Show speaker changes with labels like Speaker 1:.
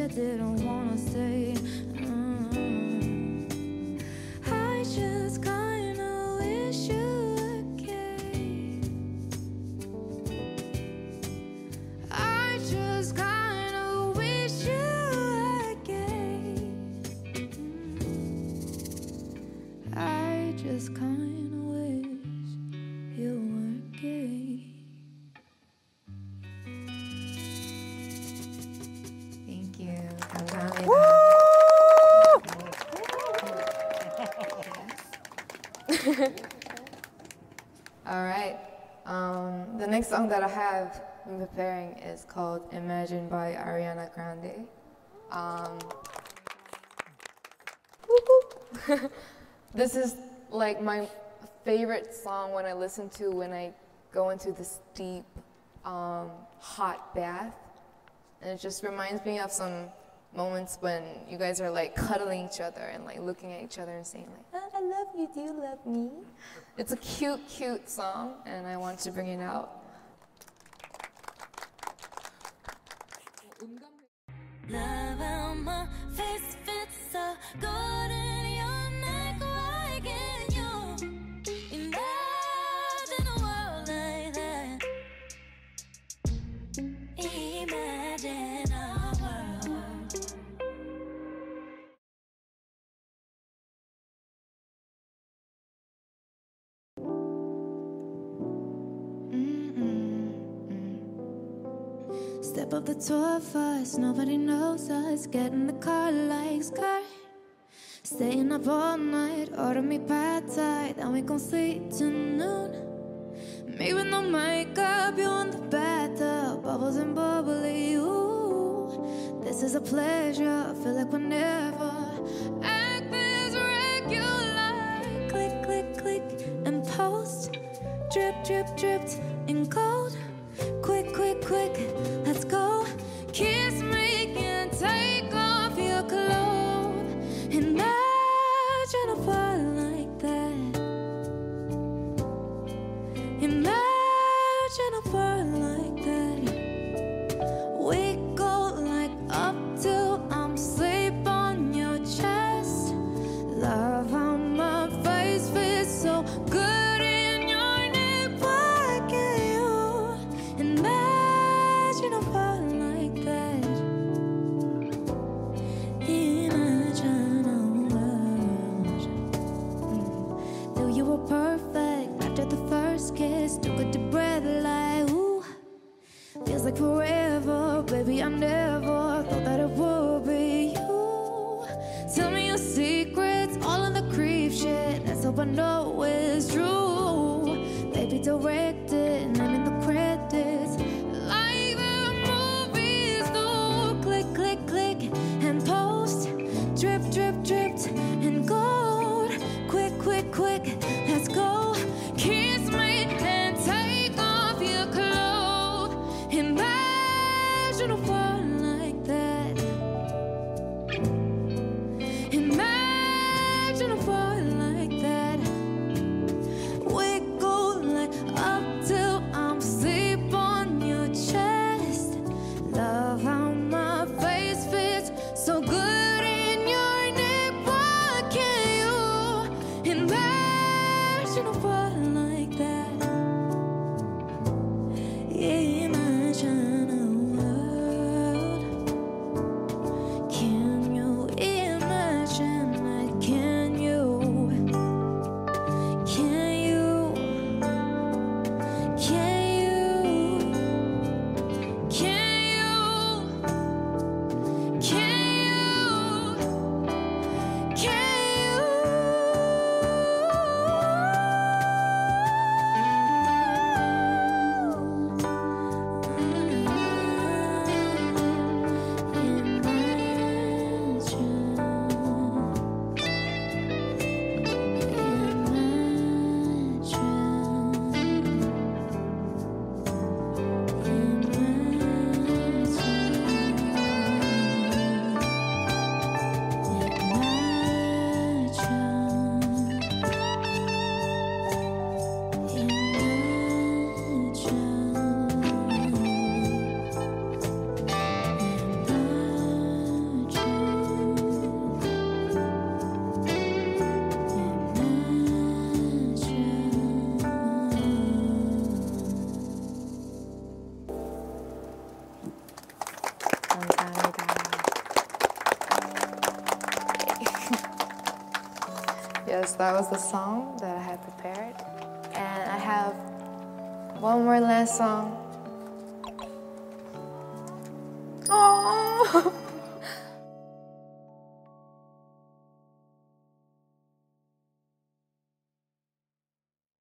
Speaker 1: I didn't wanna say.
Speaker 2: All right. Um, the next song that I have been preparing is called Imagine by Ariana Grande. Um, this is like my favorite song when I listen to when I go into this deep, um, hot bath. And it just reminds me of some moments when you guys are like cuddling each other and like looking at each other and saying like, "Ah, I love you, do you love me? It's a cute, cute song and I want to bring it out.
Speaker 1: Love how my face fits so good Step up the two of us, nobody knows us. Get in the car like skirt. Staying up all night, order me pad thai, then we gon' sleep till noon. Me with no makeup, you in the bathtub, bubbles and bubbly. Ooh, this is a pleasure. I Feel like we'll never Imagine like that. We go like up till I'm asleep on your chest. Love how my face fits so good in your neck. Why can't you imagine like that? Imagine a world. Mm. You were perfect after the first kiss. Breath like ooh. Feels like forever, baby. I never thought that it would be you. Tell me your secrets, all of the creep shit. Let's hope I know it's true. Baby, direct it, name in the credits. Like the movies do. Click, click, click, and post. Drip, drip, dripped
Speaker 2: because that was the song that I had prepared. And I have one more last song. Oh.